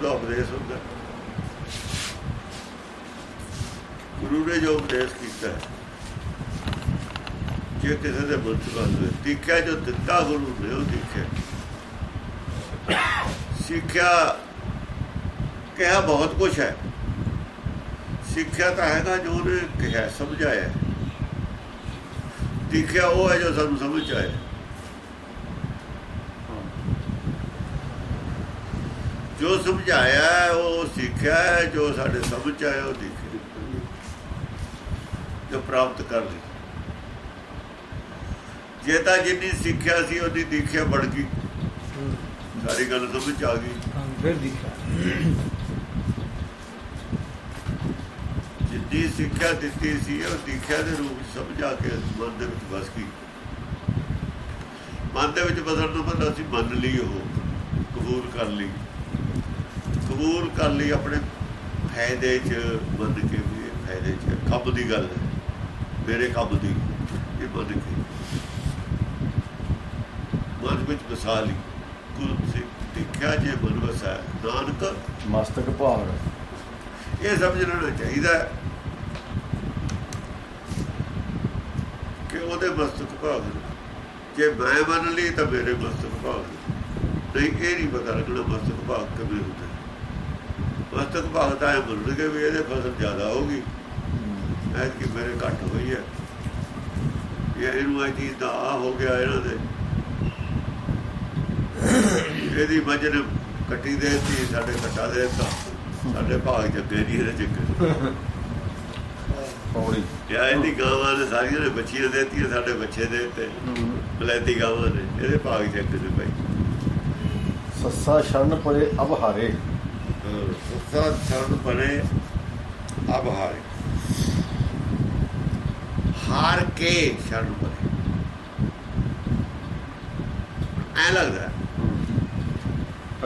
ਗੁਰੂ ਦਾ ਉਪਦੇਸ਼ ਹੁੰਦਾ। ਗੁਰੂ ਨੇ ਜੋ ਉਪਦੇਸ਼ ਕੀਤਾ ਜੇ ਕਿਸੇ ਦੇ ਮਨ ਚ ਹੋਵੇ ਤੀਖਿਆ ਜੋ ਦਿੱਤਾ ਗੁਰੂ ਨੇ, ਉਹ ਦੇਖਿਆ ਸਿੱਖਿਆ ਕਿਹਾ ਬਹੁਤ ਕੁਝ ਹੈ। ਸਿੱਖਿਆ ਤਾਂ ਹੈਗਾ ਜੋ ਉਹਨੇ ਕਿਹਾ, ਸਮਝਾਇਆ ਦੇਖਿਆ ਉਹ ਹੈ ਜੋ ਸਾਨੂੰ ਸਮਝ ਆਇਆ। ਜੋ ਸਮਝਾਇਆ ਉਹ ਸਿੱਖਿਆ ਜੋ ਸਾਡੇ ਸਮਝ ਆਇਆ ਉਹ ਦੇਖਿਆ ਜੋ। ਪ੍ਰਾਪਤ ਕਰ ਲਈ। ਜੇ ਤਾਂ ਜਿੰਨੀ ਸਿੱਖਿਆ ਸੀ ਉਹਦੀ ਦੇਖਿਆ ਬੜ ਗਈ। ਸਾਰੀ ਗੱਲ ਸਮਝ ਆ ਗਈ। ਫਿਰ ਦਿਖਿਆ। ਜਿੱਦੀ ਸਿੱਖਿਆ ਦਿੱਤੀ ਸੀ ਉਹ ਸਿੱਖਿਆ ਦੇ ਰੂਪ ਸਮਝਾ ਕੇ ਮਨ ਦੇ ਵਿੱਚ ਵਸ ਗਈ ਮਨ ਦੇ ਵਿੱਚ ਬਦਲਣ ਤੋਂ ਬਾਅਦ ਅਸੀਂ ਮੰਨ ਲਈ ਉਹ ਕਬੂਲ ਕਰ ਲਈ। ਕਬੂਲ ਕਰ ਲਈ ਆਪਣੇ ਫਾਇਦੇ 'ਚ ਮੰਨ ਕੇ ਵੀ ਫਾਇਦੇ 'ਚ। ਕੰਮ ਦੀ ਗੱਲ ਹੈ। ਮੇਰੇ ਕੰਮ ਦੀ ਇਹ ਮੰਨ ਕੇ। ਮਨ ਵਿੱਚ ਵਸਾ ਲਈ। ਗੁਰੂ ਸਿੱਖ ਦੇਖਿਆ ਜੇ ਮਨ ਵਸਾ ਨਾਨਕ ਮਸਤਕ ਭਾਗ ਇਹ ਸਮਝ ਲੈਣਾ ਚਾਹੀਦਾ ਹੈ ਕਿ ਉਹਦੇ ਮਸਤਕ ਭਾਗ। ਜੇ ਮੈਂ ਮੰਨ ਲਈ ਤਾਂ ਮੇਰੇ ਮਸਤਕ ਭਾਗ। ਨਹੀਂ ਇਹ ਨਹੀਂ ਪਤਾ ਲੱਗਣਾ ਮਸਤਕ ਭਾਗ ਕਿਵੇਂ ਹੁੰਦਾ। ਮਸਤਕ ਭਾਗ ਤਾਂ ਇਹ ਮੰਨਣਗੇ ਵੀ ਇਹਦੇ ਫਸਲ ਜ਼ਿਆਦਾ ਹੋਗੀ ਐਤਕੀ ਮੇਰੇ ਘੱਟ ਹੋਈ ਹੈ ਇਹ ਇਹਨੂੰ ਇਹ ਚੀਜ਼ ਦਾ ਆ ਹੋ ਗਿਆ ਇਹਨਾਂ ਦੇ। ਇਹਦੀ ਮੱਝ ਨੇ ਕੱਟੀ ਦੇ ਦਿੱਤੀ ਸਾਡੇ ਕੱਟਾ ਦੇ ਦਿੱਤਾ। ਸਾਡੇ ਭਾਗ ਜੱਗੇ ਨਹੀਂ ਇਹਦੇ ਜੱਗੇ ਪੌੜੀ। ਯਾ ਇਹਦੀ ਗਾਵਾਂ ਨੇ ਸਾਰੀਆਂ ਨੇ ਬੱਚੀਆਂ ਦੇਤੀਆਂ ਸਾਡੇ ਬੱਚੇ ਦੇ ਦਿੱਤੇ। ਬਲੈਤੀ ਗਾਵਾਂ ਨੇ ਇਹਦੇ ਭਾਗ ਜੱਗੇ ਨੇ ਭਾਈ। ਸੱਸਾ ਸ਼ਰਨ ਪਰੇ ਅਬ ਹਾਰੇ ਉਸਾ ਛਰਨ ਬਣੇ ਅਬ ਹਾਰੇ ਹਾਰ ਕੇ ਸ਼ਰਨ ਬਣੇ। ਐ ਲੱਗਦਾ।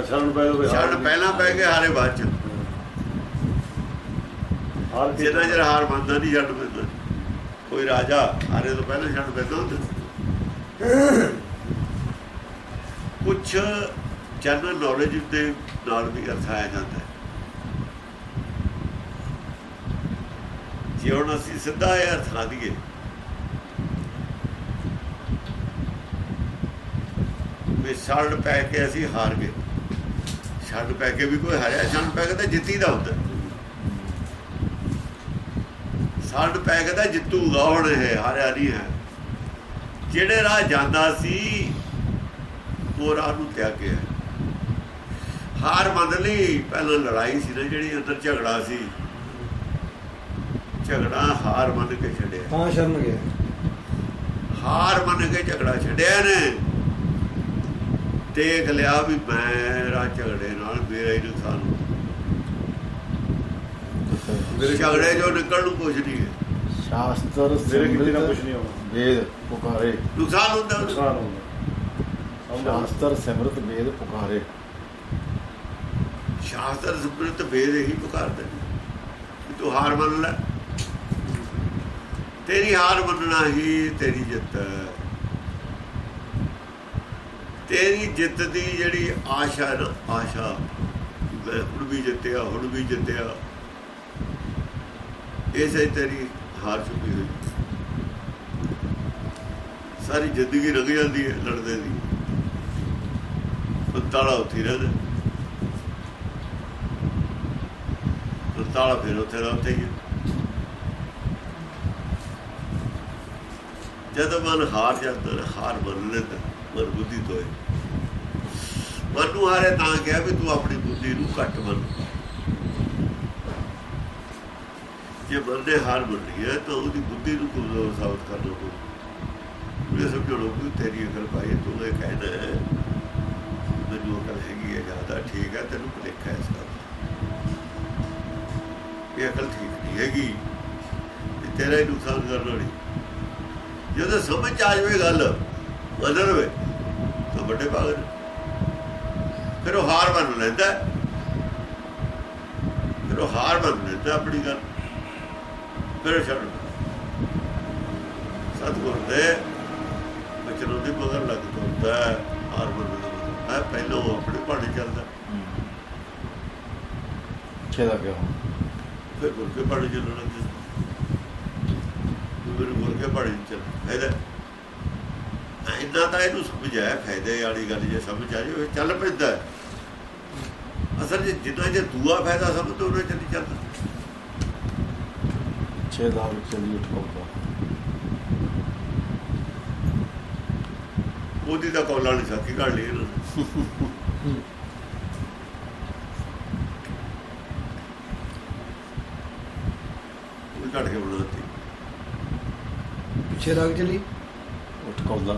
ਸ਼ਰਨ ਪੈ ਸ਼ਰਨ ਪਹਿਲਾਂ ਪੈ ਕੇ ਹਾਰੇ ਬਾਅਦ ਚ। ਹਾਰ ਕੇ ਜਿੰਨਾ ਚਿਰ ਹਾਰ ਮੰਨਦਾ ਨਹੀਂ ਛੱਡ ਪੈਂਦਾ ਕੋਈ ਰਾਜਾ ਹਾਰੇ ਤੋਂ ਪਹਿਲਾਂ ਛੱਡ ਪੈਂਦਾ ਹੁੰਦਾ। ਕੁਝ ਜਨਰਲ ਨੌਲੇਜ ਦੇ ਨਾਲ ਵੀ ਅਰਥ ਆਇਆ ਜਾਂਦਾ ਹੈ। ਜੇ ਹੁਣ ਅਸੀਂ ਸਿੱਧਾ ਇਹ ਅਰਥ ਲਾ ਦਈਏ। ਵੀ ਛੱਡ ਪੈ ਕੇ ਅਸੀਂ ਹਾਰ ਗਏ। ਛੱਡ ਪੈ ਕੇ ਵੀ ਕੋਈ ਹਾਰਿਆ, ਛੱਡ ਪੈ ਕੇ ਤਾਂ ਜਿੱਤੀ ਦਾ ਹੁੰਦਾ। ਛੱਡ ਪੈ ਕੇ ਤਾਂ ਜਿੱਤੂਗਾ ਹੁਣ ਇਹ, ਹਾਰਿਆ ਨਹੀਂ ਹੈ। ਜਿਹੜੇ ਰਾਹ ਜਾਂਦਾ ਸੀ, ਉਹ ਰਾਹ ਨੂੰ ਤਿਆਗਿਆ ਹਾਰ ਮੰਨ ਲਈ, ਪਹਿਲਾਂ ਲੜਾਈ ਸੀ ਨਾ ਜਿਹੜੀ, ਅੰਦਰ ਝਗੜਾ ਸੀ। ਝਗੜਾ ਹਾਰ ਮੰਨ ਕੇ ਛੱਡਿਆ। ਤਾਂ ਸ਼ਰਨ ਗਿਆ। ਹਾਰ ਮੰਨ ਕੇ ਝਗੜਾ ਛੱਡਿਆ ਨੇ। ਦੇਖ ਲਿਆ ਵੀ ਮੇਰਾ ਝਗੜੇ ਨਾਲ ਮੇਰਾ ਹੀ ਨੁਕਸਾਨ ਹੋ ਝਗੜੇ ਜੋ ਨਿਕਲਣ ਨੂੰ ਕੁਝ ਨਹੀਂ ਹੈ। ਸ਼ਾਸਤਰ ਮੇਰੇ ਕਿਤੇ ਨਾ ਕੁਝ ਨਹੀਂ ਹੋਣਾ। ਵੇਦ ਪੁਕਾਰੇ। ਨੁਕਸਾਨ ਹੁੰਦਾ। ਨੁਕਸਾਨ ਹੁੰਦਾ। ਸ਼ਾਸਤਰ ਸਿਮਰਤ ਵੇਦ ਪੁਕਾਰੇ। ਸ਼ਾਸਤਰ ਸਿਮਰਤ ਵੇਦ ਹੀ ਪੁਕਾਰਦੇ ਨੇ। ਤੂੰ ਹਾਰ ਮੰਨ ਲੈ। ਤੇਰੀ ਹਾਰ ਮੰਨਣਾ ਹੀ ਤੇਰੀ ਜਿੱਤ ਹੈ। ਤੇਰੀ ਜਿੱਤ ਦੀ ਜਿਹੜੀ ਆਸ਼ਾ ਹੈ ਨਾ, ਆਸ਼ਾ, ਮੈਂ ਹੁਣ ਵੀ ਜਿੱਤਿਆ, ਹੁਣ ਵੀ ਜਿੱਤਿਆ। ਇਸੇ ਤੇਰੀ ਹਾਰ ਚੁੱਕੀ ਹੋਈ। ਸਾਰੀ ਜ਼ਿੰਦਗੀ ਰਗ ਜਾਂਦੀ ਹੈ, ਲੜਦੇ ਦੀ। ਤਾਲਾ ਉੱਥੇ ਹੀ ਰਹਿੰਦਾ। ਤਾਲਾ ਫਿਰ ਉੱਥੇ ਦਾ ਹੀ ਹੈ। ਜਦ ਮਨ ਹਾਰ ਜਾਂਦਾ, ਹਾਰ ਮੰਨ ਲੈਂਦਾ ਮਨ ਬੁੱਧੀ ਤੋਂ ਹੈ। ਮਨ ਨੂੰ ਹਾਰੇ ਤਾਂ ਕਿਹਾ ਵੀ ਤੂੰ ਆਪਣੀ ਬੁੱਧੀ ਨੂੰ ਘੱਟ ਮੰਨ। ਜੇ ਬੰਦੇ ਹਾਰ ਮੰਨ ਹੈ ਤਾਂ ਉਹਦੀ ਬੁੱਧੀ ਨੂੰ ਕਮਜ਼ੋਰ ਸਾਬਤ ਕਰਨਾ ਪਊ ਇਹ ਸਮਝੋ ਲੋ ਤੇਰੀ ਅਕਲ ਭਾਈ ਤੂੰ ਇਹ ਕਹਿਣਾ ਹੈ ਮੈਨੂੰ ਅਕਲ ਹੈਗੀ ਹੈ ਜ਼ਿਆਦਾ ਠੀਕ ਹੈ, ਤੈਨੂੰ ਭੁਲੇਖਾ ਹੈ ਇਸ ਗੱਲ ਇਹ ਅਕਲ ਠੀਕ ਨਹੀਂ ਹੈਗੀ ਤੇਰਾ ਹੀ ਨੁਕਸਾਨ ਕਰਨ ਵਾਲੀ। ਜਦੋਂ ਸਮਝ ਆ ਜਾਵੇ ਗੱਲ ਬਦਲ ਵੇ ਤਾਂ ਵੱਡੇ ਭਾਗ ਨੇ। ਫਿਰ ਉਹ ਹਾਰ ਮੰਨ ਲੈਂਦਾ। ਫਿਰ ਉਹ ਹਾਰ ਮੰਨ ਲੈਂਦਾ ਆਪਣੀ ਗੱਲ। ਫਿਰ ਛੱਡ। ਸਤਿਗੁਰ ਦੇ ਬਚਨੋਂ ਦੀ ਮਗਰ ਲੱਗ ਜਾਂਦਾ ਹਾਰ ਮੰਨ ਲੈਂਦਾ ਪਹਿਲਾਂ ਉਹ ਆਪਣੇ ਭਾਣੇ ਚੱਲਦਾ ਪਿੱਛੇ ਦਾ ਕਿਉਂ ਫਿਰ ਮੁੜ ਕੇ ਪਹਾੜੀ ਚੱਲਣ ਫਿਰ ਮੁੜ ਕੇ ਪਹਾੜੀ ਚੱਲ ਫਾਇਦਾ ਇੰਨਾ ਤਾਂ ਇਹਨੂੰ ਸਮਝ ਆਇਆ ਫਾਇਦੇ ਵਾਲੀ ਗੱਲ ਜੇ ਸਮਝ ਆ ਜਾਵੇ ਚੱਲ ਪੈਂਦਾ। ਅਸਲ ਜੇ ਜਿੰਨਾ ਜੇ ਦੂਆ ਫਾਇਦਾ ਸਮਝੋ ਉਹਨਾਂ ਚ ਨਹੀਂ ਚੱਲਦਾ। ਪਿੱਛੇ ਦਾ ਵੀ ਚੱਲੀ ਉਠਾਉਂਦਾ ਉਹਦੀ ਤਾਂ ਕੌਲਾਂ ਨਹੀਂ ਸਾਕੀ ਘੜ ਲਈ ਇਹਨਾਂ ਨੇ ਉਹ ਘੜ ਕੇ ਬਣਾਤੀ ਪਿੱਛੇ ਲੱਗ ਚਲੀ। ਉਠਾਉਂਦਾ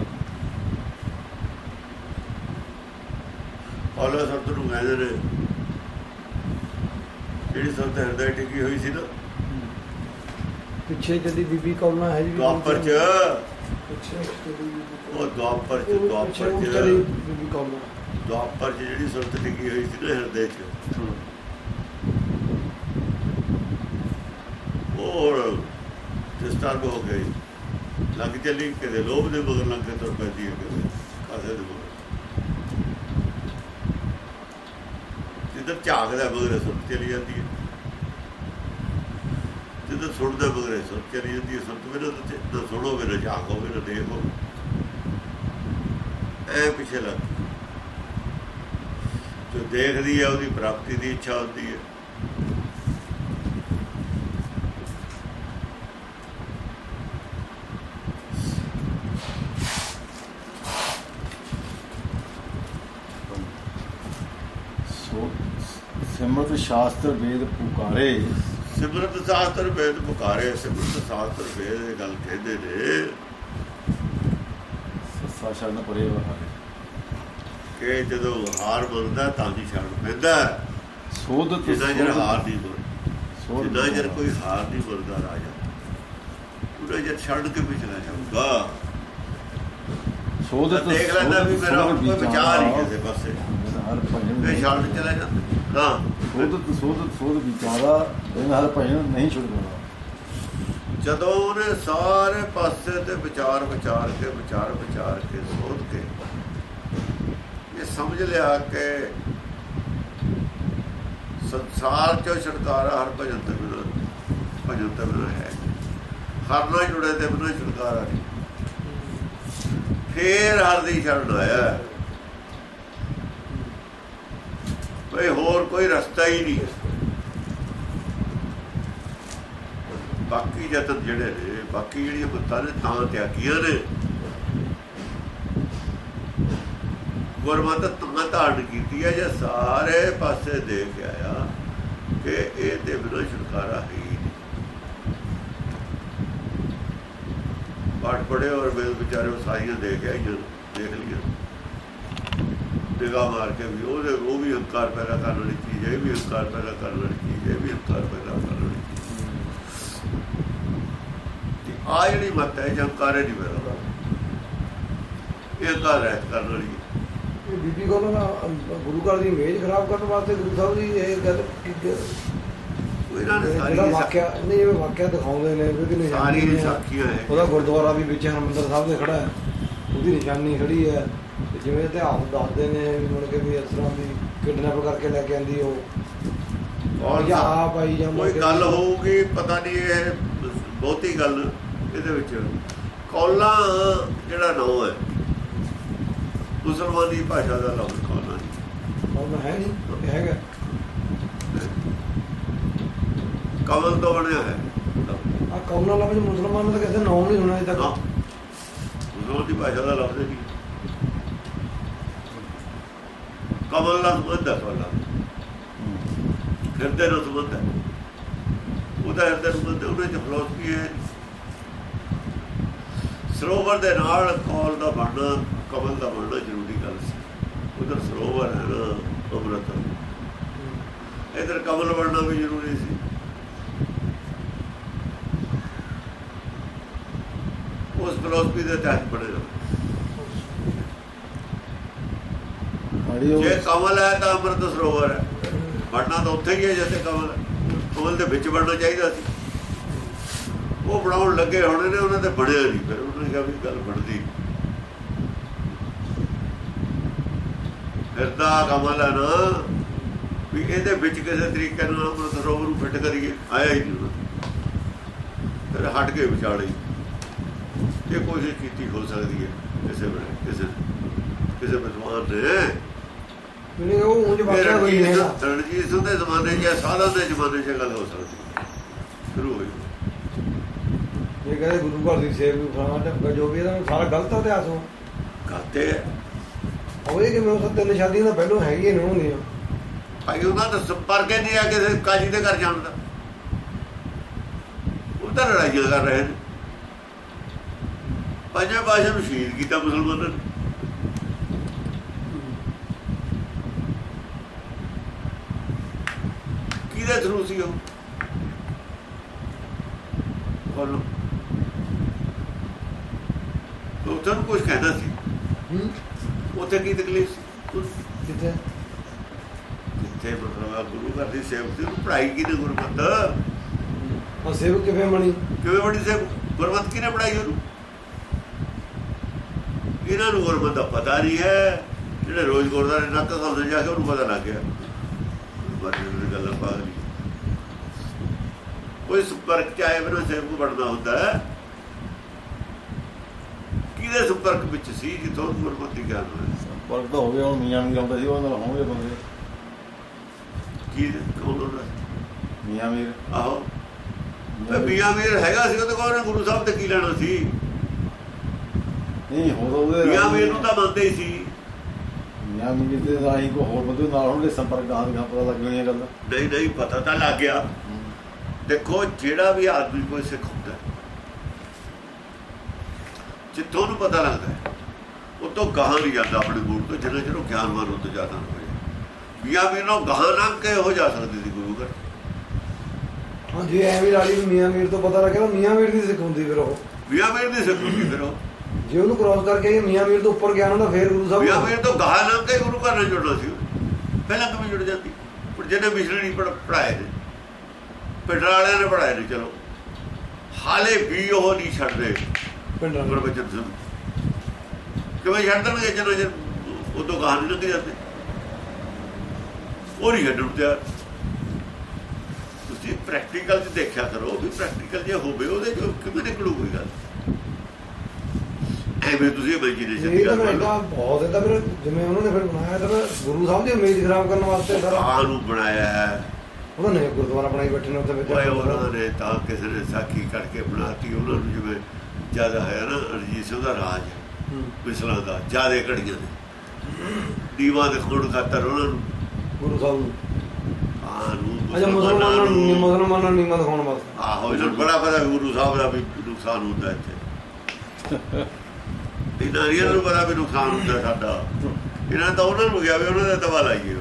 ਔਲਾ ਸਭ ਨੂੰ ਕਹਿੰਦੇ ਨੇ। ਜਿਹੜੀ ਸਭ ਤੇ ਹਿਰਦੇ ਟਿਕੀ ਹੋਈ ਸੀ ਨਾ। ਪਿੱਛੇ ਚੱਲੀ ਬੀਬੀ ਕੌਣਾ ਹੈ ਜੀ ਦੁਆਪਰ ਚ। ਉਹ ਦੁਆਪਰ ਚ ਦੁਆਪਰ ਚ। ਬੀਬੀ ਕੌਣਾ ਦੁਆਪਰ ਚ ਜਿਹੜੀ ਸੁਰਤ ਟਿਕੀ ਹੋਈ ਸੀ ਨਾ ਹਿਰਦੇ ਚ। ਉਹ ਡਿਸਟਰਬ ਹੋ ਗਈ? ਲੱਗ ਚੱਲੀ ਕਿਤੇ ਲੋਭ ਦੇ ਮਗਰ ਲੱਗ ਕੇ ਤੁਰ ਪੈਂਦੀ ਹੈ ਕਿਤੇ ਕਾਸੇ ਦੇ ਮਗਰ ਜਿੱਧਰ ਝਾਕਦਾ ਮਗਰ ਸੁਰਤ ਚਲੀ ਜਾਂਦੀ ਹੈ। ਜਿੱਧਰ ਸੁਣਦਾ ਮਗਰ ਸੁੱਟ ਚਲੀ ਜਾਂਦੀ ਹੈ, ਸੁੱਟ ਮੇਰੇ ਨਾ ਸੁਣੋ ਮੇਰੇ ਝਾਕੋ ਮੇਰੇ ਦੇਖੋ ਐ ਪਿੱਛੇ ਲੱਗ। ਜੋ ਦੇਖਦੀ ਹੈ ਉਹਦੀ ਪ੍ਰਾਪਤੀ ਦੀ ਇੱਛਾ ਹੁੰਦੀ ਹੈ। ਸਿਮਰਤ ਸ਼ਾਸਤਰ ਵੇਦ ਪੁਕਾਰੇ। ਸਿਮਰਤ ਸ਼ਾਸਤਰ ਵੇਦ ਪੁਕਾਰੇ ਸਿਮਰਤ ਸ਼ਾਸਤਰ ਵੇਦ ਇਹ ਗੱਲ ਕਹਿੰਦੇ ਨੇ। ਸੱਸਾ ਸ਼ਰਨ ਪਰੇ ਵਹਾਰੇ। ਕਿ ਜਦੋਂ ਹਾਰ ਮੰਨਦਾ ਤਾਂ ਜੀ ਛੱਡ ਪੈਂਦਾ। ਸੋਧਤ ਜਿੰਨਾ ਜਰ ਹਾਰ ਨਹੀਂ ਮੰਨ ਸੋਧ ਜਿੰਨਾ ਜਰ ਕੋਈ ਹਾਰ ਨਹੀਂ ਮੰਨਦਾ ਰਾਜਾ। ਉਹਨਾਂ ਜਰ ਛੱਡ ਕੇ ਵੀ ਚਲਾ ਜਾਊਗਾ। ਸੋਧਤ ਤਾਂ ਦੇਖ ਲੈਂਦਾ ਵੀ ਮੇਰਾ ਕੋਈ ਵਿਚਾਰ ਹੀ ਕਿਸੇ ਪਾਸੇ। ਹਰ ਭਜਨ ਇਹ ਛੱਡ ਚਲਾ ਜਾਂਦਾ ਹਾਂ। ਸੋਧਤ ਸੋਧਤ ਸੋਧ ਵਿਚਾਰਾ ਇਹ ਹਰ ਭਜਨ ਨਹੀਂ ਛੁੱਟਦਾ ਜਦੋਂ ਉਹਨੇ ਸਾਰੇ ਪਾਸੇ ਤੇ ਵਿਚਾਰ ਵਿਚਾਰ ਕੇ ਵਿਚਾਰ ਵਿਚਾਰ ਕੇ ਸੋਧ ਕੇ ਇਹ ਸਮਝ ਲਿਆ ਕਿ ਸੰਸਾਰ ਚੋਂ ਛੁਟਕਾਰਾ ਹਰ ਭਜਨ ਤੇ ਬਿਨਾਂ ਭਜਨ ਤੇ ਬਿਨਾਂ ਹੈ ਹਰ ਨਾਲ ਜੁੜੇ ਤੇ ਬਿਨਾਂ ਛੁਟਕਾਰਾ ਨਹੀਂ। ਫੇਰ ਹਰ ਦੀ ਸ਼ਰਨ ਆਇਆ। ਕੋਈ ਹੋਰ ਕੋਈ ਰਸਤਾ ਹੀ ਨਹੀਂ ਬਾਕੀ ਯਤਨ ਜਿਹੜੇ ਨੇ, ਬਾਕੀ ਜਿਹੜੀਆਂ ਬੁੱਤਾਂ ਨੇ, ਤਾਂ ਤਿਆਗੀਆਂ ਨੇ। ਗੁਰਮਤ ਤਾਂ ਧਾਰਨ ਕੀਤੀ ਹੈ ਜੇ ਸਾਰੇ ਪਾਸੇ ਦੇਖ ਆਇਆ ਕਿ ਇਹ ਤੇ ਬਿਨਾਂ ਛੁਟਕਾਰਾ ਹੈ ਹੀ ਨਹੀਂ। ਪਾਠ ਪੜ੍ਹੇ ਔਰ ਵੇਦ ਵਿਚਾਰੇ ਉਹ ਸਾਰੀਆਂ ਦੇਖ ਆਈਆਂ, ਦੇਖ ਲਈਆਂ। ਨਿਗਾਹ ਮਾਰ ਕੇ ਵੀ ਉਹਦੇ ਉਹ ਵੀ ਹੰਕਾਰ ਪੈਦਾ ਕਰਨ ਵਾਲੀ ਚੀਜ਼ ਹੈ ਵੀ ਹੰਕਾਰ ਪੈਦਾ ਕਰਨ ਵਾਲੀ ਚੀਜ਼ ਹੈ ਵੀ ਹੰਕਾਰ ਪੈਦਾ ਕਰਨ ਵਾਲੀ ਚੀਜ਼। ਆ ਜਿਹੜੀ ਮਤ ਹੈ ਜੰਕਾਰੇ ਨਹੀਂ ਪੈਦਾ ਇਹ ਹੰਕਾਰ ਰਹਿਤ ਕਰਨ ਵਾਲੀ। ਇਹ ਬੀਬੀ ਕੌਣਾ ਨਾ ਗੁਰੂ ਘਰ ਦੀ ਇਮੇਜ ਖਰਾਬ ਕਰਨ ਵਾਸਤੇ ਗੁਰੂ ਸਾਹਿਬ ਦੀ ਇਹ ਗੱਲ ਇਹਨਾਂ ਨੇ ਸਾਰੀ ਵਾਕਿਆ ਨਹੀਂ ਇਹ ਵਾਕਿਆ ਦਿਖਾਉਂਦੇ ਨੇ ਵੀ ਕਿ ਸਾਰੀ। ਸਾਖੀਆਂ ਹੈ ਉਹਦਾ ਗੁਰਦੁਆਰਾ ਵੀ ਵਿੱਚ ਹਰਮੰਦਰ ਸਾਹਿਬ ਦੇ ਖੜਾ ਹੈ ਉਹਦੀ ਨਿਸ਼ਾਨੀ ਖੜੀ ਹੈ ਤੇ ਜਿਵੇਂ ਇਤਿਹਾਸ ਦੱਸਦੇ ਨੇ ਵੀ ਮੁੜ ਕੇ ਵੀ ਇਸ ਤਰ੍ਹਾਂ ਵੀ ਕਿਡਨੈਪ ਕਰਕੇ ਲੈ ਕੇ ਆਂਦੀ ਉਹ। ਔਰ ਜਾਂ ਆ ਪਾਈ ਜਾਂ ਕੋਈ ਗੱਲ ਹੋਊਗੀ ਪਤਾ ਨਹੀਂ ਇਹ ਬਹੁਤੀ ਗੱਲ ਇਹਦੇ ਵਿੱਚ। ਕੌਲਾ ਜਿਹੜਾ ਨਾਮ ਹੈ ਮੁਸਲਮਾਨੀ ਭਾਸ਼ਾ ਦਾ ਲਫ਼ਜ਼ ਕੌਲਾ ਨਹੀਂ ਉਹ ਹੈ ਨਹੀਂ ਇਹ ਹੈਗਾ। ਕਮਲ ਤੋਂ ਬਣਿਆ ਹੈ। ਆ ਕੌਣਾ ਲਫ਼ਜ਼ ਮੁਸਲਮਾਨ ਦਾ ਕਿਸੇ ਨਾਮ ਨਹੀਂ ਸੁਣਿਆ ਅਜੇ ਨਾ ਤੱਕ ਮੁਸਲਮਾਨ ਦੀ ਭਾਸ਼ਾ ਦਾ ਲਫ਼ਜ਼ ਨਹੀਂ ਕਮਲ ਨਾਲ ਸੰਬੰਧ ਹੈ ਕੌਲਾ ਹਿਰਦੇ ਨਾਲ ਸੰਬੰਧ ਹੈ। ਉਹਦਾ ਹਿਰਦੇ ਨੂੰ ਸੰਬੰਧ, ਉਹਦੇ ਚ ਫਲਸਫੀ ਹੈ। ਸਰੋਵਰ ਦੇ ਨਾਲ ਕੌਲ ਦਾ ਬਣਨਾ ਕਮਲ ਦਾ ਬਣਨਾ ਜ਼ਰੂਰੀ ਗੱਲ ਸੀ। ਉਧਰ ਸਰੋਵਰ ਹੈ ਨਾ, ਅੰਮ੍ਰਿਤ। ਇਧਰ ਕਮਲ ਬਣਨਾ ਵੀ ਜ਼ਰੂਰੀ ਸੀ। ਉਸ ਫਲਸਫੀ ਦੇ ਤਹਿਤ ਬਣੇਗਾ ਅੜੀ ਉਹ ਜੇ ਕਮਲ ਹੈ ਤਾਂ ਅੰਮ੍ਰਿਤ ਸਰੋਵਰ ਹੈ। ਬਣਨਾ ਤਾਂ ਉੱਥੇ ਹੀ ਹੈ ਜਿੱਥੇ ਕਮਲ ਹੈ। ਕਮਲ ਦੇ ਵਿੱਚ ਬਣਨਾ ਚਾਹੀਦਾ ਸੀ। ਉਹ ਬਣਾਉਣ ਲੱਗੇ ਹੋਣੇ ਨੇ ਉਹਨਾਂ ਤੇ ਬਣਿਆ ਨਹੀਂ। ਫਿਰ ਉਹਨਾਂ ਕਿਹਾ ਵੀ ਗੱਲ ਬਣਦੀ ਹਿਰਦਾ ਕਮਲ ਹੈ ਨਾ, ਵੀ ਇਹਦੇ ਵਿੱਚ ਕਿਸੇ ਤਰੀਕੇ ਨਾਲ ਅੰਮ੍ਰਿਤ ਸਰੋਵਰ ਨੂੰ ਫਿੱਟ ਕਰੀਏ। ਆਇਆ ਹੀ ਨਹੀਂ ਫਿਰ ਹਟ ਕੇ ਵਿਚਾਲੇ। ਇਹ ਕੋਸ਼ਿਸ਼ ਕੀਤੀ ਹੋ ਸਕਦੀ ਹੈ, ਕਿਸੇ ਵੇਲੇ, ਕਿਸੇ ਕਿਸੇ ਵਿਦਵਾਨ ਨੇ। ਮੈਨੂੰ ਉਹ ਉਂਝ ਵਾਕਿਆ ਹੋਈ ਨਹੀਂ ਹੈਗਾ। ਰਣਜੀਤ ਸਿੰਘ ਦੇ ਜ਼ਮਾਨੇ 'ਚ ਜਾਂ ਸਾਧਾਂ ਦੇ ਜ਼ਮਾਨੇ 'ਚ ਇਹ ਗੱਲ ਹੋ ਸਕਦੀ ਹੈ। ਸ਼ੁਰੂ ਹੋਈ। ਇਹ ਕਹਿੰਦੇ ਗੁਰੂ ਘਰ ਦੀ ਸੇਵ ਨੂੰ ਫਲਾਣਾ ਢੰਗਾ ਜੋ ਵੀ ਇਹਦਾ ਸਾਰਾ ਗਲਤ ਇਤਿਹਾਸ ਹੋ। ਕਹਤੇ ਹੋਏ ਕਿ ਮੈਂ ਉਸ ਤਿੰਨ ਸ਼ਾਦੀਆਂ ਦਾ ਪਹਿਲੋਂ ਹੈਗੀਆਂ ਨੇ ਹੁੰਦੀਆਂ। ਭਾਈ ਉਹਨਾਂ ਦਾ ਸੰਪਰਕ ਹੀ ਨਹੀਂ ਆ ਕਿਸੇ ਕਾਜੀ ਦੇ ਘਰ ਜਾਣ ਦਾ। ਉਹ ਤਾਂ ਲੜਾਈਆਂ ਕਰ ਰਹੇ ਨੇ। ਪੰਜਵੇਂ ਪਾਸ਼ਾ ਨੂੰ ਸ਼ਹੀਦ ਕੀਤਾ ਮੁਸਲਮਾਨਾਂ ਨੇ। ਕਿਹਦੇ ਥਰੂ ਸੀ ਉਹ। ਬੋਲੋ। ਉਹ ਤਾਂ ਕੁਝ ਕਹਿੰਦਾ ਸੀ। ਉੱਥੇ ਕੀ ਤਕਲੀਫ ਸੀ? ਕਿੱਥੇ? ਜਿੱਥੇ ਮਤਲਬ ਗੁਰੂ ਘਰ ਦੀ ਸੇਵਕ ਸੀ ਉਹਨੂੰ ਪੜਾਈ ਕੀ ਨੇ ਗੁਰਮਤ ਉਹ ਸੇਵਕ ਕਿਵੇਂ ਬਣੀ? ਕਿਵੇਂ ਬੜੀ ਸੇਵਕ? ਗੁਰਮਤ ਕਿਹਨੇ ਪੜਾਈ ਉਹਨੂੰ? ਇਹਨਾਂ ਨੂੰ ਗੁਰਮਤ ਦਾ ਪਤਾ ਨਹੀਂ ਹੈ। ਜਿਹੜੇ ਰੋਜ਼ ਗੁਰਦਾਰੇ ਨੱਕ ਖਾਉਂਦੇ ਜਾ ਕੇ ਉਹਨੂੰ ਪਤਾ ਲੱਗ ਗਿਆ। ਦੀ ਗੱਲਾਂ ਪਾਗਲੀ ਕੋਈ ਸੰਪਰਕ ਚ ਆਏ ਬਿਨਾਂ ਸੇਵਕ ਬਣਦਾ ਹੁੰਦਾ ਕਿਹਦੇ ਸੰਪਰਕ ਵਿੱਚ ਸੀ? ਜਿੱਥੋਂ ਗੁਰਮਤ ਗਿਆਨ ਹੋਇਆ। ਸੰਪਰਕ ਤਾਂ ਹੋ ਗਿਆ ਹੁਣ ਮੀਆਂ ਮੀਰ ਆਉਂਦਾ ਸੀ ਉਹਨਾਂ ਨਾਲ ਹੋਣਗੇ ਬੰਦੇ। ਕੀ ਕੌਣ ਹੁੰਦਾ ਮੀਆਂ ਮੀਰ। ਆਹੋ। ਤੇ ਮੀਆਂ ਮੀਰ ਹੈਗਾ ਸੀ ਉਹ ਤਾਂ ਕੋਣ ਗੁਰੂ ਸਾਹਿਬ ਤੇ ਕੀ ਲੈਣਾ ਸੀ? ਨਹੀਂ ਹੋਰ ਉਹਦੇ ਮੀਆਂ ਮੀਰ ਨੂੰ ਤਾਂ ਮੰਨਦੇ ਹੀ ਸੀ। ਮੀਆਂ ਮੀਰ ਦੇ ਰਾਹੀਂ ਕੋ ਹੋਰ ਬੰਦੇ ਨਾਲ ਹੋਣਗੇ ਸੰਪਰਕ ਦਾ ਪਤਾ ਲੱਗ ਇਹ ਗੱਲ। ਨਹੀਂ ਨਹੀਂ ਪਤਾ ਤਾਂ ਲੱਗ ਗਿਆ। ਦੇਖੋ ਜਿਹੜਾ ਵੀ ਆਦਮੀ ਕੋਈ ਸਿੱਖ ਹੁੰਦਾ ਜਿੱਥੋਂ ਨੂੰ ਪਤਾ ਲੱਗਦਾ ਹੈ, ਉਹ ਤੋਂ ਗਾਹਾਂ ਨਹੀਂ ਜਾਂਦਾ ਆਪਣੇ ਗੁਰੂ ਤੋਂ ਜਿੰਨਾ ਚਿਰ ਉਹ ਗਿਆਨਵਾਨ ਹੁੰਦਾ ਨਾ ਹੋਏ। ਮੀਆਂ ਮੀਰ ਨੂੰ ਗਾਹਾਂ ਲੰਘ ਕੇ ਹੋ ਜਾ ਸਕਦੀ ਸੀ ਗੁਰੂ ਘਰ। ਹਾਂ ਜੇ ਐਵੇਂ ਨੂੰ ਮੀਆਂ ਮੀਰ ਤੋਂ ਪਤਾ ਲੱਗਿਆ ਮੀਆਂ ਮੀਰ ਦੀ ਸਿੱਖ ਹੁੰਦੀ ਫਿਰ ਉਹ। ਮੀਆਂ ਮੀਰ ਦੀ ਸਿੱਖ ਹੁੰਦੀ ਫਿਰ ਉਹ। ਜੇ ਉਹਨੂੰ ਕ੍ਰਾਸ ਕਰਕੇ ਮੀਆਂ ਮੀਰ ਤੋਂ ਉੱਪਰ ਗਿਆ ਹੁੰਦਾ ਫੇਰ ਗੁਰੂ ਸਾਹਿਬ ਮੀਆਂ ਮੀਰ ਤੋਂ ਗਾਹਾਂ ਲੰਘ ਕੇ ਗੁਰੂ ਘਰ ਨਾਲ ਜੁੜਨਾ ਸੀ। ਪਹਿਲਾਂ ਕਿਵੇਂ ਜੁੜ ਜਾਂਦੀ? ਪਰ ਜਿਹਨੇ ਮਿਸ਼ਨਰੀ ਪੜਾਏ ਨੇ। ਪਿੰਡ ਵਾਲਿਆਂ ਨੇ ਪੜਾਏ ਨੇ ਚਲੋ। ਹਾਲੇ ਵੀ ਉਹ ਨਹੀਂ ਛੱਡਦੇ। ਪਿੰਡਾਂ ਗੁਰਬਚਨ ਸਿੰਘ। ਕਿਵੇਂ ਛੱਡ ਦੇਣਗੇ? ਜਦੋਂ ਜੇ ਉਦੋਂ ਗਾਹ ਨਹੀਂ ਲੰਘ ਜਾਂਦੇ। ਉਹ ਨਹੀਂ ਛੱਡਣ ਤਿਆਰ। ਤੁਸੀਂ ਪ੍ਰੈਕਟੀਕਲ 'ਚ ਦੇਖਿਆ ਕਰੋ ਵੀ ਪ੍ਰੈਕਟੀਕਲ ਜੇ ਹੋਵੇ ਉਹਦੇ ਚ ਕਿਵੇਂ ਨਿਕਲੂ ਕੋਈ ਗੱਲ? ਐਵੇਂ ਤੁਸੀਂ ਇਮੇਜਿਨੇਸ਼ਨ ਦੀ ਤਾਂ ਗੱਲ। ਬਹੁਤ ਹੈ ਤਾਂ ਫਿਰ ਜਿਵੇਂ ਉਹਨਾਂ ਨੇ ਫਿਰ ਬਣਾਇਆ ਤਾਂ ਗੁਰੂ ਸਾਹਿਬ ਦੀ ਇਮੇਜ ਖਰਾਬ ਕਰਨ ਵਾਸਤੇ ਸਾਰਾ ਨੂੰ ਬਣਾਇਆ। ਹੈ ਉਹਨਾਂ ਨੇ ਗੁਰਦੁਆਰਾ ਬਣਾਈ ਬੈਠੇ ਨੇ ਉੱਥੇ ਵਿੱਚ। ਉਹਨਾਂ ਨੇ ਤਾਂ ਕਿਸੇ ਨੇ ਸਾਖੀ ਕਰਕੇ ਬਣਾਤੀ ਉਹਨਾਂ ਨੂੰ ਜਿਵੇਂ ਜ਼ਿਆਦਾ ਹੈ ਨਾ ਰਣਜੀਤ ਸਿੰਘ ਦਾ ਰਾਜ ਹੂੰ। ਮਿਸਲਾਂ ਦਾ ਜਿਆਦੇ ਘੜੀਆਂ ਨੇ ਦੀਵਾ ਦੇ ਖੋੜ ਖਾਤਰ ਉਹਨਾਂ ਨੂੰ। ਗੁਰੂ ਸਾਹਿਬ ਨੂੰ। ਆ ਨੂੰ ਅੱਛਾ ਮੁਸਲਮਾਨਾਂ ਨੂੰ ਮੁਸਲਮਾਨਾਂ ਨੂੰ ਨੀਮਾ ਦਿਖਾਉਣ ਵਾਸਤੇ। ਆਹੋ ਇਹਨਾਂ ਬੜਾ ਪਤਾ ਗੁਰੂ ਸਾਹਿਬ ਦਾ ਵੀ ਨੁਕਸਾਨ ਹੁੰਦਾ ਇੱਥੇ। ਇਹਨਾਂ ਨੂੰ ਪਤਾ ਵੀ ਨੁਕਸਾਨ ਹੁੰਦਾ ਸਾਡਾ। ਇਹਨਾਂ ਤਾਂ ਉਹਨਾਂ ਨੂੰ ਗਿਆ ਵੀ ਉਹਨਾਂ ਦਾ ਦਵਾ ਲਾਈਏ।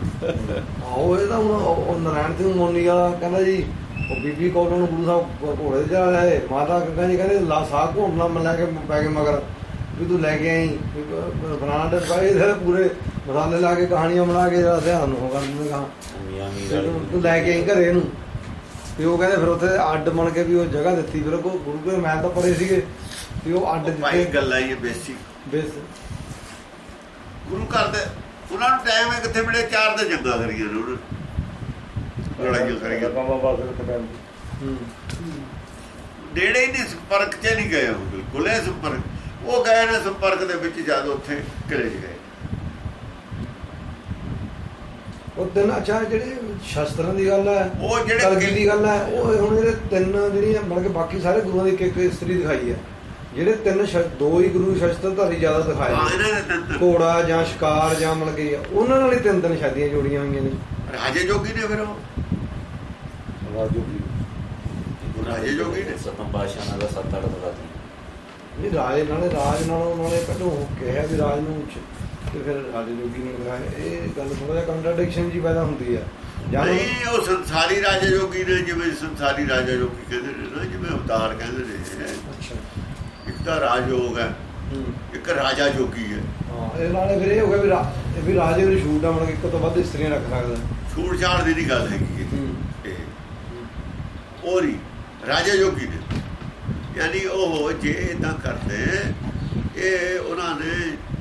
ਆਹੋ ਇਹ ਤਾਂ ਹੁਣ ਉਹ ਨਾਰਾਇਣ ਸਿੰਘ ਮੋਨੀ ਵਾਲਾ ਕਹਿੰਦਾ ਜੀ ਉਹ ਬੀਬੀ ਕੋਲ ਨੂੰ ਗੁਰੂ ਸਾਹਿਬ ਘੋੜੇ ਤੇ ਚੜਾ ਹੈ ਮਾਤਾ ਕਹਿੰਦਾ ਜੀ ਕਹਿੰਦੇ ਲਾ ਸਾਹ ਘੋੜਨਾ ਮੈਂ ਲੈ ਕੇ ਪੈ ਕੇ ਮਗਰ ਵੀ ਤੂੰ ਲੈ ਕੇ ਆਈ ਬਨਾਨਾ ਦੇ ਪਾਏ ਇਹਦੇ ਪੂਰੇ ਮਸਾਲੇ ਲਾ ਕੇ ਕਹਾਣੀਆਂ ਬਣਾ ਕੇ ਜਿਹੜਾ ਧਿਆਨ ਨੂੰ ਹੋਗਾ ਮੈਂ ਕਹਾ ਤੇ ਲੈ ਕੇ ਆਈ ਘਰੇ ਇਹਨੂੰ ਤੇ ਉਹ ਕਹਿੰਦੇ ਫਿਰ ਉੱਥੇ ਅੱਡ ਬਣ ਕੇ ਵੀ ਉਹ ਜਗ੍ਹਾ ਦਿੱਤੀ ਫਿਰ ਉਹ ਗੁਰੂ ਕੇ ਮੈਂ ਤਾਂ ਪੜੇ ਸੀਗੇ ਤੇ ਉਹ ਅੱਡ ਭਾਈ ਦਿੱਤੇ। ਗੱਲਾਂ ਇਹ ਬੇਸਿਕ। ਬੇਸ ਗੁਰੂ ਘਰ ਦੇ ਉਹਨਾਂ ਨੂੰ ਟਾਈਮ ਹੈ ਕਿੱਥੇ ਮਿਲੇ? ਚਾਰ ਦੇ ਜੰਗਾਂ ਕਰੀਆਂ ਨੇ ਉਹਨਾਂ ਲੜਾਈਆਂ ਕਰੀਆਂ ਬਾਬਾ ਬਾਦਰ ਤੇ। ਟਾਈਮ ਹੂੰ। ਨੇੜੇ ਹੀ ਨਹੀਂ ਸੰਪਰਕ 'ਚ ਨਹੀਂ ਗਏ ਉਹ ਬਿਲਕੁਲ ਇਹ ਸੰਪਰਕ। ਉਹ ਗਏ ਨੇ ਸੰਪਰਕ ਦੇ ਵਿੱਚ ਜਦ ਉੱਥੇ ਕਿਲੇ ਗਏ। ਉਹ ਤਿੰਨ ਅੱਛਾ ਜਿਹੜੇ ਸ਼ਸਤਰਾਂ ਦੀ ਗੱਲ ਹੈ ਉਹ ਜਿਹੜੇ ਕਲਗੀ ਦੀ ਗੱਲ ਹੈ ਉਹ ਹੁਣ ਜਿਹੜੇ ਤਿੰਨ ਜਿਹੜੀਆਂ ਮਤਲਬ ਕਿ ਬਾਕੀ ਸਾਰੇ ਗੁਰੂਆਂ ਦੀ ਇੱਕ ਇੱਕ ਇਸਤਰੀ ਦਿਖਾਈ ਹੈ। ਜਿਹੜੇ ਤਿੰਨ ਦੋ ਹੀ ਗੁਰੂ ਸ਼ਸਤਰਧਾਰੀ ਜ਼ਿਆਦਾ ਦਿਖਾਏ ਘੋੜਾ ਜਾਂ ਸ਼ਿਕਾਰ ਜਾਂ ਕਿ ਉਹਨਾਂ ਨਾਲ ਹੀ ਤਿੰਨ ਤਿੰਨ ਸ਼ਾਦੀਆਂ ਜੋੜੀਆਂ ਹੋਈਆਂ ਨੇ। ਰਾਜੇ ਜੋਗੀ ਨੇ ਫਿਰ ਉਹ? ਰਾਜੂ ਜੋਗੀ। ਨੇ? ਸਤਮ ਪਾਸ਼ਾ ਨਾਲ ਸੱਤ ਅੱਠ ਦਰਾਤੀ ਨਹੀਂ ਰਾਜ ਨਾਲੇ ਰਾਜ ਨਾਲੋਂ ਉਹਨਾਂ ਨੇ ਪਹਿਲਾਂ ਕਿਹਾ ਵੀ ਰਾਜ ਨੂੰ ਉੱਚ ਤੇ ਫਿਰ ਰਾਜੇ ਜੋਗੀ ਨੂੰ ਦਿਖਾਇਆ ਇਹ ਗੱਲ ਥੋੜਾ ਜਿਹਾ ਕੰਟਰਡਿਕਸ਼ਨ ਜੀ ਪੈਦਾ ਹੁੰਦੀ ਜਾਂ ਨਹੀਂ ਉਹ ਸੰਸਾਰੀ ਰਾਜੇ ਜੋਗੀ ਨੇ ਜਿਵੇਂ ਸੰਸਾਰੀ ਰਾਜਾ ਜੋਗੀ ਕਹਿੰਦੇ ਨੇ ਨਾ ਜਿਵੇਂ ਅਵਤਾਰ ਕਹਿੰਦੇ ਨੇ। ਅੱਛਾ। ਤਾਂ ਰਾਜਯੋਗ ਹੈ। ਇੱਕ ਰਾਜਾ ਜੋਗੀ ਹੈ। ਹਾਂ ਇਹ ਨਾਲੇ ਫਿਰ ਇਹ ਹੋ ਗਿਆ ਵੀ ਵੀ ਰਾਜੇ ਦੀ ਛੂਟ ਆ ਮਤਲਬ ਕਿ ਇੱਕ ਤੋਂ ਵੱਧ ਇਸਤਰੀਆਂ ਰੱਖ ਸਕਦਾ। ਛੂਟ ਛਾੜ ਦੀ ਨਹੀਂ ਗੱਲ ਹੈਗੀ ਇਹ। ਉਹਰੀ ਰਾਜਾ ਜੋਗੀ ਨੇ। ਯਾਨੀ ਉਹ ਜੇ ਇਦਾਂ ਕਰਦੇ ਇਹ ਉਹਨਾਂ ਨੇ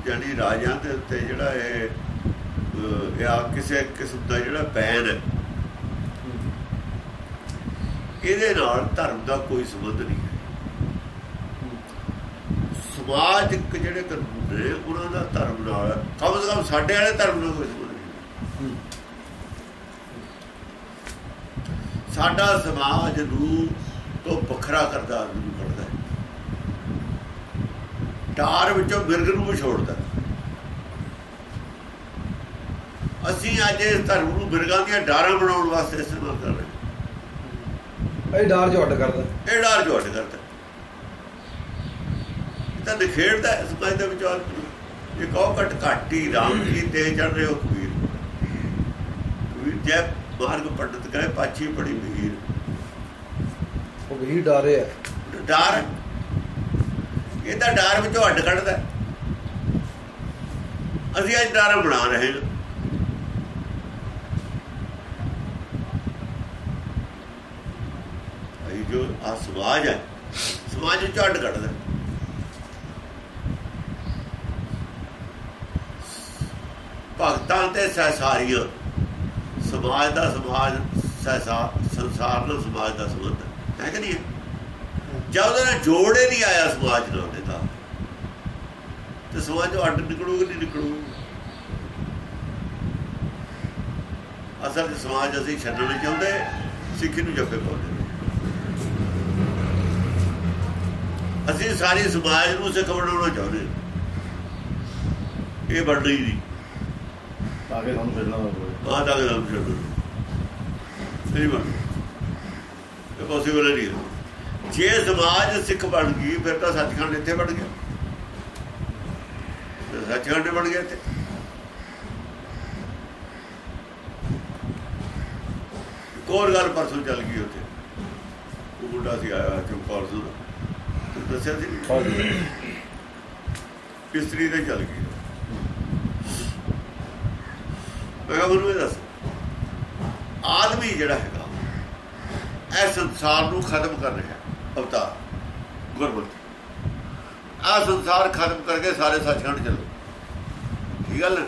ਯਾਨੀ ਰਾਜਾਂ ਦੇ ਉੱਤੇ ਜਿਹੜਾ ਇਹ ਆ ਕਿਸੇ ਕਿਸਮ ਦਾ ਜਿਹੜਾ ਬੈਨ ਹੈ। ਇਹਦੇ ਨਾਲ ਧਰਮ ਦਾ ਕੋਈ ਸੰਬੰਧ ਨਹੀਂ ਹੈ। ਸਮਾਜਿਕ ਜਿਹੜੇ ਕਾਨੂੰਨ ਨੇ ਉਹਨਾਂ ਦਾ ਧਰਮ ਨਾਲ ਕਮ ਸੇ ਕਮ ਸਾਡੇ ਵਾਲੇ ਧਰਮ ਨਾਲ ਕੋਈ ਸੰਬੰਧ ਸਾਡਾ ਸਮਾਜ ਨੂੰ ਤੋਂ ਵੱਖਰਾ ਕਰਦਾ ਆਦਮੀ ਨੂੰ ਕੱਢਦਾ। ਹੈ ਡਾਰ ਵਿੱਚੋਂ ਮਿਰਗ ਨੂੰ ਵੀ ਛੋੜਦਾ। ਹੈ। ਅਸੀਂ ਅੱਜ ਇਸ ਧਰਮ ਨੂੰ ਮਿਰਗਾਂ ਦੀਆਂ ਡਾਰਾਂ ਬਣਾਉਣ ਵਾਸਤੇ ਇਸਤੇਮਾਲ ਕਰ ਰਹੇ। ਇਹ ਡਾਰ ਜੋ ਅੱਡ ਕਰਦਾ। ਇਹ ਡਾਰ ਜੋ ਅੱਡ ਕਰਦਾ। ਤਾਂ ਨਿਖੇੜਦਾ ਹੈ ਸਮਾਜ ਦੇ ਵਿਚਾਰ। ਇਹ ਕਹੋ ਘਟ ਘਾਟੀ ਰਾਮ ਕੀ ਤੇ ਚੜ ਰਹੇ ਹੋ ਕਬੀਰ। ਕਬੀਰ ਜੈ ਮਾਰਗ ਪੰਡਤ ਕਹੇ ਪਾਛੀ ਬੜੀ ਮਹੀਰ। ਉਹ ਵੀ ਡਾਰੇ ਆ ਡਾਰ? ਇਹ ਤਾਂ ਡਾਰ ਵਿੱਚੋਂ ਅੱਡ ਕੱਢਦਾ। ਅਸੀਂ ਅੱਜ ਡਾਰ ਬਣਾ ਰਹੇ ਹਾਂ। ਇਹ ਜੋ ਆ ਸਮਾਜ ਹੈ ਸਮਾਜ ਵਿੱਚੋਂ ਅੱਡ ਕੱਢਦਾ। ਭਗਤਾਂ ਤੇ ਸਹਿਸਾਰੀਆਂ ਸਮਾਜ ਦਾ ਸਮਾਜ, ਸਹਿਸਾ, ਸੰਸਾਰ ਨਾਲ ਸਮਾਜ ਦਾ ਸੰਬੰਧ। ਹੈ ਕਿ ਨਹੀਂ ਜਦ ਉਹਦੇ ਨਾਲ ਜੋੜੇ ਨਹੀਂ ਆਇਆ ਸਮਾਜ ਨਾਲ ਉਹਦੇ ਦਾ ਤੇ ਸਮਾਜ ਅੱਡ ਨਿਕਲੂਗਾ ਨਹੀਂ ਨਿਕਲੂਗਾ ਅਸਲ 'ਚ ਸਮਾਜ ਅਸੀਂ ਛੱਡਣਾ ਚਾਹੁੰਦੇ, ਸਿੱਖੀ ਨੂੰ ਜੱਫੇ ਪਾਉਂਦੇ ਅਸੀਂ ਸਾਰੇ ਸਮਾਜ ਨੂੰ ਸਿੱਖ ਬਣਾਉਣਾ ਚਾਹੁੰਦੇ ਇਹ ਬਣ ਰਹੀ ਨਹੀਂ। ਤਾਂ ਕਿ ਸਾਨੂੰ ਛੱਡਣਾ ਨਾ ਪਵੇ ਆਹ ਤਾਂ ਗੱਲ ਛੱਡੋ ਨਹੀਂ ਬਣ ਇਹ ਪੋਸੀਬਲ ਨਹੀਂ ਹੈ। ਜੇ। ਸਮਾਜ ਸਿੱਖ ਬਣ ਗਈ ਫਿਰ ਤਾਂ ਸੱਚਖੰਡ ਇੱਥੇ ਬਣ ਗਿਆ। ਸੱਚਖੰਡ ਬਣ ਗਿਆ ਇੱਥੇ। ਹੋਰ ਗੱਲ ਪਰਸੋਂ ਚੱਲ ਗਈ ਉੱਥੇ। ਉਹ ਮੁੰਡਾ ਸੀ ਆਇਆ ਚੁੱਪਾਰ ਤੋਂ ਦੱਸਿਆ ਸੀ? ਇਸਤਰੀ ਤੇ ਚੱਲ ਗਈ। ਮੈਂ ਕਿਹਾ ਮੈਨੂੰ ਇਹ ਦੱਸ। ਆਦਮੀ ਜਿਹੜਾ ਹੈਗਾ, ਇਹ ਸੰਸਾਰ ਨੂੰ ਖਤਮ ਕਰ ਰਿਹਾ ਅਵਤਾਰ, ਗੁਰਮਤਿ। ਆ ਸੰਸਾਰ ਖਤਮ ਕਰਕੇ ਸਾਰੇ ਸੱਚਖੰਡ ਚੱਲੋ। ਕੀ ਗੱਲ ਹੈ?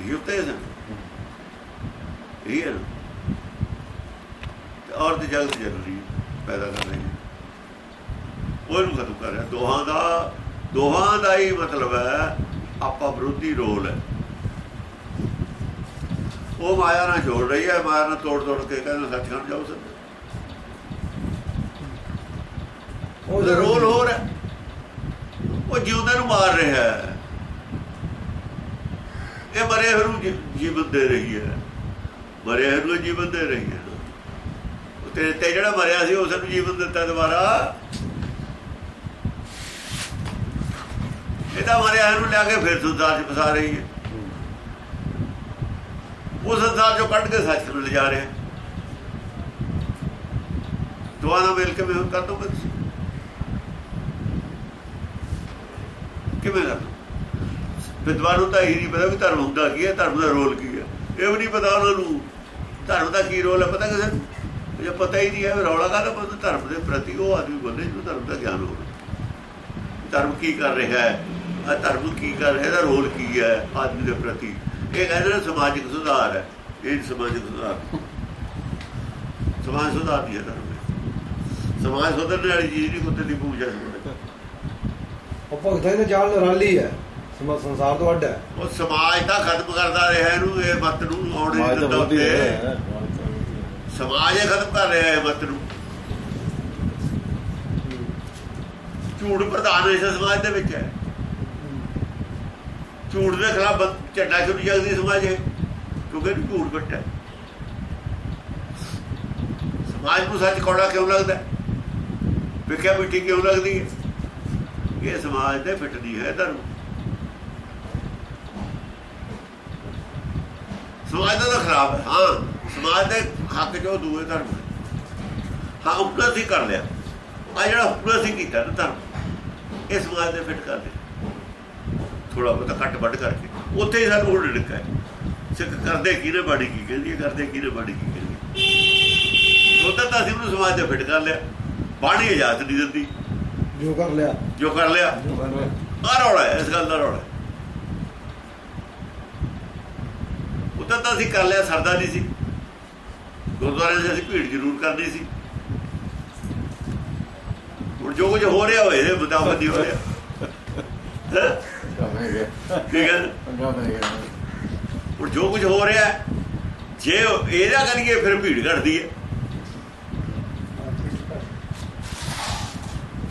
ਇਹ ਹੈ ਇਹ ਹੈ ਨਾ। ਤੇ ਔਰਤ ਜਗਤ ਜਰੂਰੀ ਪੈਦਾ ਕਰ ਰਹੀ ਹੈ। ਉਹਨੂੰ ਖਤਮ ਕਰ ਰਿਹਾ। ਦੋਹਾਂ ਦਾ ਦੋਹਾਂ ਦਾ ਹੀ ਮਤਲਬ ਹੈ, ਆਪਾ ਵਿਰੋਧੀ ਰੋਲ ਹੈ। ਉਹ ਮਾਇਆ ਨਾਲ ਜੋੜ ਰਹੀ ਹੈ ਮਾਇਆ ਨਾਲ ਤੋੜ ਤੋੜ ਕੇ ਕਹਿੰਦਾ ਸੱਚਖੰਡ ਜਾਓ ਸਰ। ਉਹ ਰੋਲ ਹੈ ਉਹ ਜਿਉਂਦੇ ਨੂੰ ਮਾਰ ਰਿਹਾ ਹੈ। ਇਹ ਮਰੇ ਹੋਏ ਨੂੰ ਜੀਵਨ ਦੇ ਰਹੀ ਹੈ। ਮਰੇ ਹੋਏ ਨੂੰ ਜੀਵਨ ਦੇ ਰਹੀ ਹੈ। ਤੇ ਤੇ ਜਿਹੜਾ ਮਰਿਆ ਸੀ ਉਸ ਨੂੰ ਜੀਵਨ ਦਿੱਤਾ ਦੁਬਾਰਾ। ਇਹਦਾ ਮਰਿਆ ਨੂੰ ਲਿਆ ਕੇ ਫਿਰ ਸੰਸਾਰ 'ਚ ਫਸਾ ਰਹੀ ਹੈ। ਉਹ ਸੰਸਾਰ 'ਚੋਂ ਕੱਢ ਕੇ ਸੱਚ ਨੂੰ ਲਿਜਾ ਰਿਹਾ ਦੁਆਨਾ ਮਿਲ ਕੇ ਮੈਂ ਕਰ ਦੂੰਗਾ ਤੁਸੀਂ ਕਿਵੇਂ ਕਰ ਵਿਦਵਾਨ ਨੂੰ ਤਾਂ ਇਹ ਨਹੀਂ ਪਤਾ ਵੀ ਧਰਮ ਹੁੰਦਾ ਕੀ ਹੈ, ਧਰਮ ਦਾ ਰੋਲ ਕੀ ਹੈ। ਇਹ ਵੀ ਨਹੀਂ ਪਤਾ ਉਹਨਾਂ ਨੂੰ ਧਰਮ ਦਾ ਕੀ ਰੋਲ ਹੈ, ਪਤਾ ਕਿਸੇ ਨੂੰ? ਜੇ ਪਤਾ ਹੀ ਨਹੀਂ ਹੈ ਰੌਲਾ ਕਾਹਦਾ ਪਤਾ ਧਰਮ ਦੇ ਪ੍ਰਤੀ ਉਹ ਆਦਮੀ ਬੋਲੇ ਜਿਹਨੂੰ ਧਰਮ ਦਾ ਗਿਆਨ ਹੋਵੇ। ਧਰਮ ਕੀ ਕਰ ਰਿਹਾ ਹੈ? ਆ ਧਰਮ ਕੀ ਕਰ ਰਿਹਾ? ਇਹਦਾ ਰੋਲ ਕੀ ਹੈ ਆਦਮੀ ਦੇ ਪ੍ਰਤੀ? ਇਹ ਕਹਿੰਦੇ ਨੇ ਸਮਾਜਿਕ ਸੁਧਾਰ ਹੈ। ਇਹ ਸਮਾਜਿਕ ਸੁਧਾਰ ਸਮਾਜ ਸੁਧਾਰ ਦੀ ਹੈ। ਸਮਾਜ ਸੁਧਰਨ ਵਾਲੀ ਚੀਜ਼ ਨਹੀਂ ਕੁੱਤੇ ਦੀ ਪੂਜਾ ਉਹ ਭਗਤਾਂ ਦੇ ਚਾਲ ਨਿਰਾਲੀ ਹੈ। ਸਮਾ ਸੰਸਾਰ ਤੋਂ ਅੱਡ ਹੈ। ਉਹ ਸਮਾਜ ਤਾਂ ਖਤਮ ਕਰਦਾ ਰਿਹਾ ਇਹਨੂੰ ਇਹ ਮਤ ਨੂੰ ਆਉਣ ਨਹੀਂ ਸਮਾਜ ਤਾਂ ਦਿੰਦਾ ਉੱਤੇ। ਸਮਾਜ। ਸਮਾਜ ਇਹ ਖਤਮ ਕਰ ਰਿਹਾ ਹੈ ਮਤ ਨੂੰ। ਝੂਠ ਪ੍ਰਧਾਨ ਇਸ ਸਮਾਜ ਦੇ ਵਿੱਚ ਹੈ। ਝੂਠ ਦੇ ਖਿਲਾਫ ਬੰਦ- ਝੰਡਾ ਕਿਉਂ ਨਹੀਂ ਜਗਦੀ ਸਮਾਜ ਇਹ ਕਿਉਂਕਿ ਇਹਨੂੰ ਝੂਠ ਕੱਟਾ ਸਮਾਜ ਨੂੰ ਸੱਚ ਕੌੜਾ ਕਿਉਂ ਲੱਗਦਾ? ਹੈ? ਵਿਖਿਆ ਮਿੱਠੀ ਕਿਉਂ ਲੱਗਦੀ ਹੈ? ਇਹ ਸਮਾਜ ਦੇ ਫਿੱਟ ਨਹੀਂ ਹੈ ਧਰਮ। ਸਮਾਜ ਦਾ ਤਾਂ ਖਰਾਬ ਹੈ, ਹਾਂ। ਸਮਾਜ ਦੇ ਹੱਕ ਜੋ ਦੂਏ ਧਰਮ ਨੇ। ਹਾਂ ਉਪਰ ਅਸੀਂ ਕਰ ਲਿਆ। ਆ ਜਿਹੜਾ ਉਪਰ ਅਸੀਂ ਕੀਤਾ ਨਾ ਧਰਮ, ਇਹ ਸਮਾਜ ਦੇ ਫਿੱਟ ਕਰ ਲਿਆ ਥੋੜਾ ਬਹੁਤਾ ਕੱਟ ਵੱਢ ਕਰਕੇ ਉੱਥੇ ਹੀ ਸਾਨੂੰ ਹੁਣ ਡਿੱਕਾ ਹੈ ਸਿੱਖ ਕਰਦੇ ਕੀ ਨੇ ਬਾੜੀ ਕੀ ਕਹਿੰਦੀ ਹੈ ਕਰਦੇ ਕੀ ਨੇ ਬਾੜੀ ਕੀ ਕਹਿੰਦੀ ਉਦੋਂ ਤਾਂ ਅਸੀਂ ਉਹਨੂੰ ਸਮਾਜ ਦੇ ਫਿੱਟ ਕਰ ਲਿਆ। ਬਾਣੀ ਇਜਾਜ਼ਤ ਨਹੀਂ ਦਿੰਦੀ। ਜੋ ਕਰ ਲਿਆ। ਜੋ ਕਰ ਲਿਆ। ਆ ਰੌਲਾ ਇਸ ਗੱਲ ਦਾ ਰੌਲਾ। ਉਹ ਤਾਂ ਤਾਂ ਅਸੀਂ ਕਰ ਲਿਆ ਸਰਦਾ ਨਹੀਂ ਸੀ। ਗੁਰਦੁਆਰੇ 'ਚ ਅਸੀਂ ਭੀੜ ਜ਼ਰੂਰ ਕਰਨੀ ਸੀ। ਹੁਣ ਜੋ ਕੁਝ ਹੋ ਰਿਹਾ ਹੋਏ ਮੁਤਾਬਕ ਨਹੀਂ ਹੋ ਰਿਹਾ। ਹੈਂ? ਕਮੇ ਗਿਆ ਠੀਕ ਹੈ। ਪੰਗਾ ਪੈ ਗਿਆ ਹੁਣ ਜੋ ਕੁਝ ਹੋ ਰਿਹਾ ਹੈ, ਜੇ ਇਹਦਾ ਕਰੀਏ ਫਿਰ ਭੀੜ ਘਟਦੀ ਹੈ।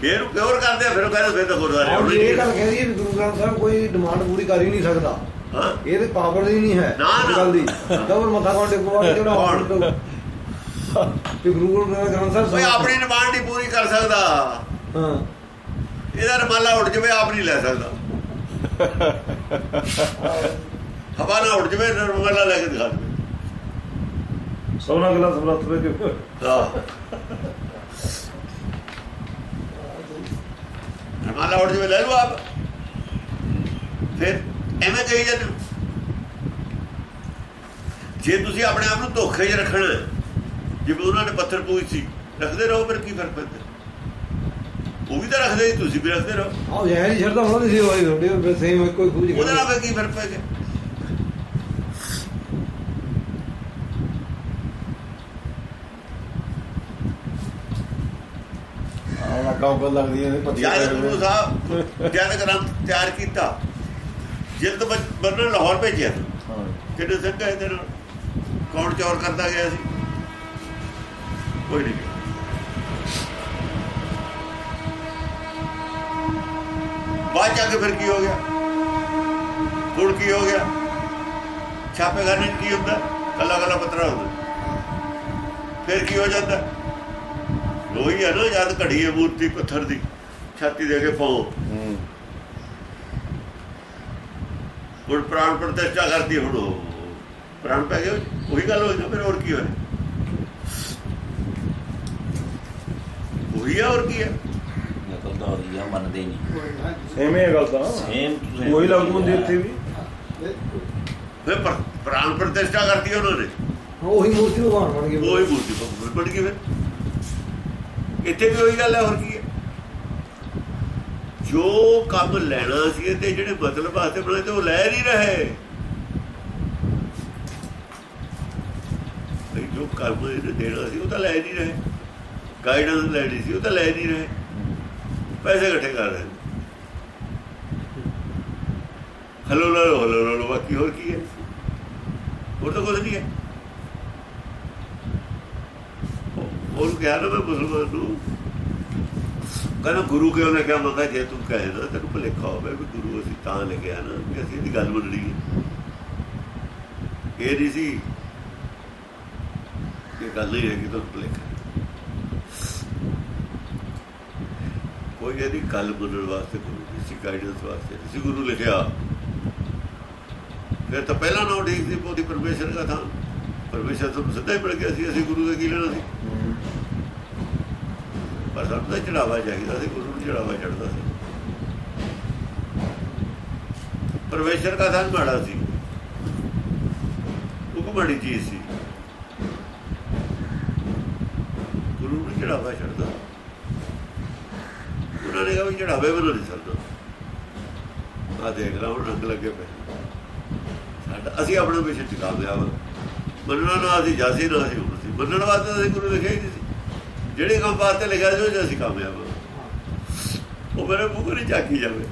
ਫਿਰ ਪਿਓਰ ਕਰਦੇ ਫਿਰ ਕਹਿੰਦੇ ਫਿਰ ਤਾਂ ਗੁਰਦੁਆਰੇ ਇਹ ਗੱਲ ਕਹਿੰਦੀ ਹੈ ਗੁਰੂ ਗ੍ਰੰਥ ਸਾਹਿਬ ਕੋਈ ਡਿਮਾਂਡ ਪੂਰੀ ਕਰ ਹੀ ਨਹੀਂ ਸਕਦਾ। ਹਾਂ। ਇਹ ਤੇ ਪਾਵਰ ਦੀ ਨਹੀਂ ਹੈ ਨਾ, ਨਾ। ਇਸ ਗੱਲ ਦੀ। ਕਬਰ ਮੱਥਾ ਕੋਣ ਟੇਕੂਗਾ ਜਿਹੜਾ ਤੇ ਗੁਰੂ ਗ੍ਰੰਥ ਸਾਹਿਬ ਕੋਈ ਆਪਣੀ ਡਿਮਾਂਡ ਨਹੀਂ ਪੂਰੀ ਕਰ ਸਕਦਾ। ਹਾਂ। ਇਹਦਾ ਰਮਾਲਾ ਉੱਡ ਜਵੇ ਆਪ ਨਹੀਂ ਲੈ ਸਕਦਾ। ਹਵਾ ਨਾ ਉੱਡ ਜਵੇ ਰਮਾਲਾ ਲੈ ਕੇ ਦਿਖਾ ਦੇਵੇ ਸੋਨਾ ਗਲਾ ਸਮਰੱਥ ਵੇ ਕਿ ਹਾਂ। ਰਮਾਲਾ ਉੱਡ ਜਵੇ ਲੈ ਲਓ ਆਪ। ਫਿਰ ਐਵੇਂ ਕਹੀ ਜਾਂਦੇ। ਜੇ ਤੁਸੀਂ ਆਪਣੇ ਆਪ ਨੂੰ ਧੋਖੇ 'ਚ ਰੱਖਣਾ ਜਿਵੇਂ ਉਹਨਾਂ ਨੇ ਪੱਥਰ ਪੂਜ ਸੀ ਰੱਖਦੇ ਰਹੋ ਫਿਰ ਕੀ ਫ਼ਰਕ ਪੈਂਦਾ? ਉਹ ਵੀ ਤਾਂ ਰੱਖਦੇ ਸੀ ਤੁਸੀਂ ਵੀ ਰੱਖਦੇ ਰਹੋ। ਆਹ ਜੈ ਨਹੀਂ ਛੱਡਦਾ ਦੀ ਸੀ ਹੋਈ ਤੁਹਾਡੇ ਸੇਮ ਕੋਈ ਖੂਜ ਉਹਦੇ ਨਾਲ ਫਿਰ ਕੀ ਫ਼ਰਕ ਪੈ ਗਿਆ? ਉੱਪਰ ਲੱਗਦੀ ਹੈ ਪੱਤੀ ਜਦ ਗੁਰੂ ਸਾਹਿਬ ਜਦ ਗ੍ਰੰਥ ਤਿਆਰ ਕੀਤਾ ਜਿਲਦ ਬੰਨਣ ਲਾਹੌਰ ਭੇਜਿਆ। ਹਾਂ। ਕਿਹੜੇ ਸਿੰਘ ਤੇ ਨਾਲ ਕੌਣ ਚੋਰ ਕਰਦਾ ਗਿਆ ਸੀ? ਕੋਈ ਨਹੀਂ। ਬਾਅਦ ਜਾ ਕੇ ਫਿਰ ਕੀ ਹੋ ਗਿਆ? ਹੁਣ ਕੀ ਹੋ ਗਿਆ? ਛਾਪੇਖਾਨੇ ਕੀ ਹੁੰਦਾ? ਕੱਲਾ ਕੱਲਾ ਪੱਤਰਾ ਹੁੰਦਾ। ਫਿਰ ਕੀ ਹੋ ਜਾਂਦਾ? ਉਹੀ ਹੈ ਨਾ ਜਦ ਘੜੀ ਹੈ ਮੂਰਤੀ ਪੱਥਰ ਦੀ ਛਾਤੀ ਦੇ ਕੇ ਪਾਓ। ਹੂੰ। ਹੁਣ ਪ੍ਰਾਣ ਪ੍ਰਤਿਸ਼ਠਾ ਕਰਦੀ ਹੁਣ ਉਹ। ਪ੍ਰਾਣ ਪੈ ਗਿਆ ਉਹੀ ਗੱਲ ਹੋਈ ਨਾ ਫਿਰ ਹੋਰ ਕੀ ਹੋਇਆ? ਉਹੀ ਆ ਹੋਰ ਕੀ ਹੈ ਤਾਂ ਆ ਮੰਨਦੇ ਹੀ ਨਹੀਂ। ਐਵੇਂ ਇਹ ਗੱਲ ਤਾਂ। ਸੇਮ ਉਹੀ ਲਾਗੂ ਹੁੰਦੀ ਇੱਥੇ ਵੀ? ਫਿਰ ਪ੍ਰ- ਪ੍ਰਾਣ ਪ੍ਰਤਿਸ਼ਠਾ ਕਰਦੀ ਉਹਨਾਂ ਨੇ। ਉਹੀ ਮੂਰਤੀ ਭਗਵਾਨ ਬਣ ਗਈ ਉਹੀ ਮੂਰਤੀ ਭਗਵਾਨ ਬਣ ਗਈ ਫਿਰ। ਇੱਥੇ ਵੀ ਉਹੀ ਗੱਲ ਹੈ ਹੋਰ ਕੀ ਹੈ? ਜੋ ਕੰਮ ਲੈਣਾ ਸੀ ਤੇ ਜਿਹੜੇ ਮਤਲਬ ਵਾਸਤੇ ਬਣਾਏ ਤੇ ਉਹ ਲੈ ਨਹੀਂ ਰਹੇ। ਜੋ ਕੰਮ ਦੇਣਾ ਸੀ ਉਹ ਤਾਂ ਲੈ ਨਹੀਂ ਰਹੇ। ਗਾਈਡੈਂਸ ਲੈਣੀ ਸੀ ਉਹ ਤਾਂ ਲੈ ਨਹੀਂ ਰਹੇ। ਪੈਸੇ ਇਕੱਠੇ ਕਰ ਰਹੇ ਨੇ। ਹਲੋ ਲੋ ਹਲੋ ਲੋ ਬਾਕੀ ਹੋਰ ਕੀ ਹੈ? ਹੋਰ ਤਾਂ ਕੁਝ ਨਹੀਂ ਹੈ। ਉਹ- ਉਹਨੂੰ ਕਿਹਾ ਨਾ ਮੈਂ ਮੁਸਲਮਾਨ ਨੂੰ। ਕਹਿੰਦਾ ਗੁਰੂ ਕਿਉਂ ਨੇ ਕਿਹਾ? ਮੈਂ ਕਿਹਾ ਜੇ ਤੂੰ ਕਹੇ ਨਾ ਤੈਨੂੰ ਭੁਲੇਖਾ ਹੋਵੇ ਵੀ ਗੁਰੂ ਅਸੀਂ ਤਾਂ ਲੈ ਲਿਖਿਆ ਨਾ, ਵੀ ਅਸੀਂ ਇਹਦੀ ਗੱਲ ਮੰਨਣੀ ਹੈ। ਇਹ ਨਹੀਂ ਸੀ ਇਹ ਗੱਲ ਨਹੀਂ ਹੈ ਕਿ ਤੁਹਾਨੂੰ ਭੁਲੇਖਾ ਕੋਈ ਇਹਦੀ ਗੱਲ ਮੰਨਣ ਵਾਸਤੇ ਗੁਰੂ ਨਹੀਂ ਸੀ ਗਾਈਡੈਂਸ ਵਾਸਤੇ ਸੀ ਗੁਰੂ ਲਿਖਿਆ, ਫਿਰ ਤਾਂ ਪਹਿਲਾਂ ਨਾ ਠੀਕ ਸੀ ਉਹਦੀ ਪਰਮੇਸ਼ਰ ਦਾ ਥਾਂ। ਪਰਮੇਸ਼ਰ ਤੋਂ ਸਿੱਧਾ ਹੀ ਮਿਲ ਗਿਆ ਸੀ, ਅਸੀਂ ਗੁਰੂ ਦੇ ਕੀ ਲੈਣਾ ਸੀ? ਪਰ ਸਾਨੂੰ ਤਾਂ ਚੜਾਵਾ ਚਾਹੀਦਾ ਸੀ, ਗੁਰੂ ਨੂੰ ਚੜਾਵਾ ਚੜਦਾ ਸੀ। ਪਰਮੇਸ਼ਰ ਦਾ ਥਾਂ ਮਾੜਾ ਸੀ। ਉਹ ਬੜੀ ਚੀਜ਼ ਸੀ। ਗੁਰੂ ਨੂੰ ਚੜਾਵਾ ਚੜਦਾ ਉਹਨਾਂ ਨੇ ਕਿਹਾ ਵੀ ਚੜਾਵੇ ਬਣਾ ਨਹੀਂ ਸਕਦਾ ਆ ਦੇਖ ਲਾ, ਹੁਣ ਰੰਗ ਲੱਗੇ ਪਏ। ਸਾਡਾ ਅਸੀਂ ਆਪਣੇ ਮਿਸ਼ਨ ਚ ਕਾਮਯਾਬ ਹਾਂ। ਮੰਨਣਾ ਨਾ ਅਸੀਂ ਜਾਸੀ ਨਾ ਅਸੀਂ ਹੁਣ ਸੀ। ਮੰਨਣ ਵਾਸਤੇ ਅਸੀਂ ਗੁਰੂ ਲਿਖਿਆ ਹੀ ਨਹੀਂ ਸੀ। ਜਿਹੜੇ ਕੰਮ ਵਾਸਤੇ ਲਿਖਿਆ ਸੀ, ਉਹ ਅਸੀਂ ਕਾਮਯਾਬ ਉਹ ਮੇਰੇ ਮੂੰਹ ਨਹੀਂ ਝਾਕੀ ਜਾਵੇ।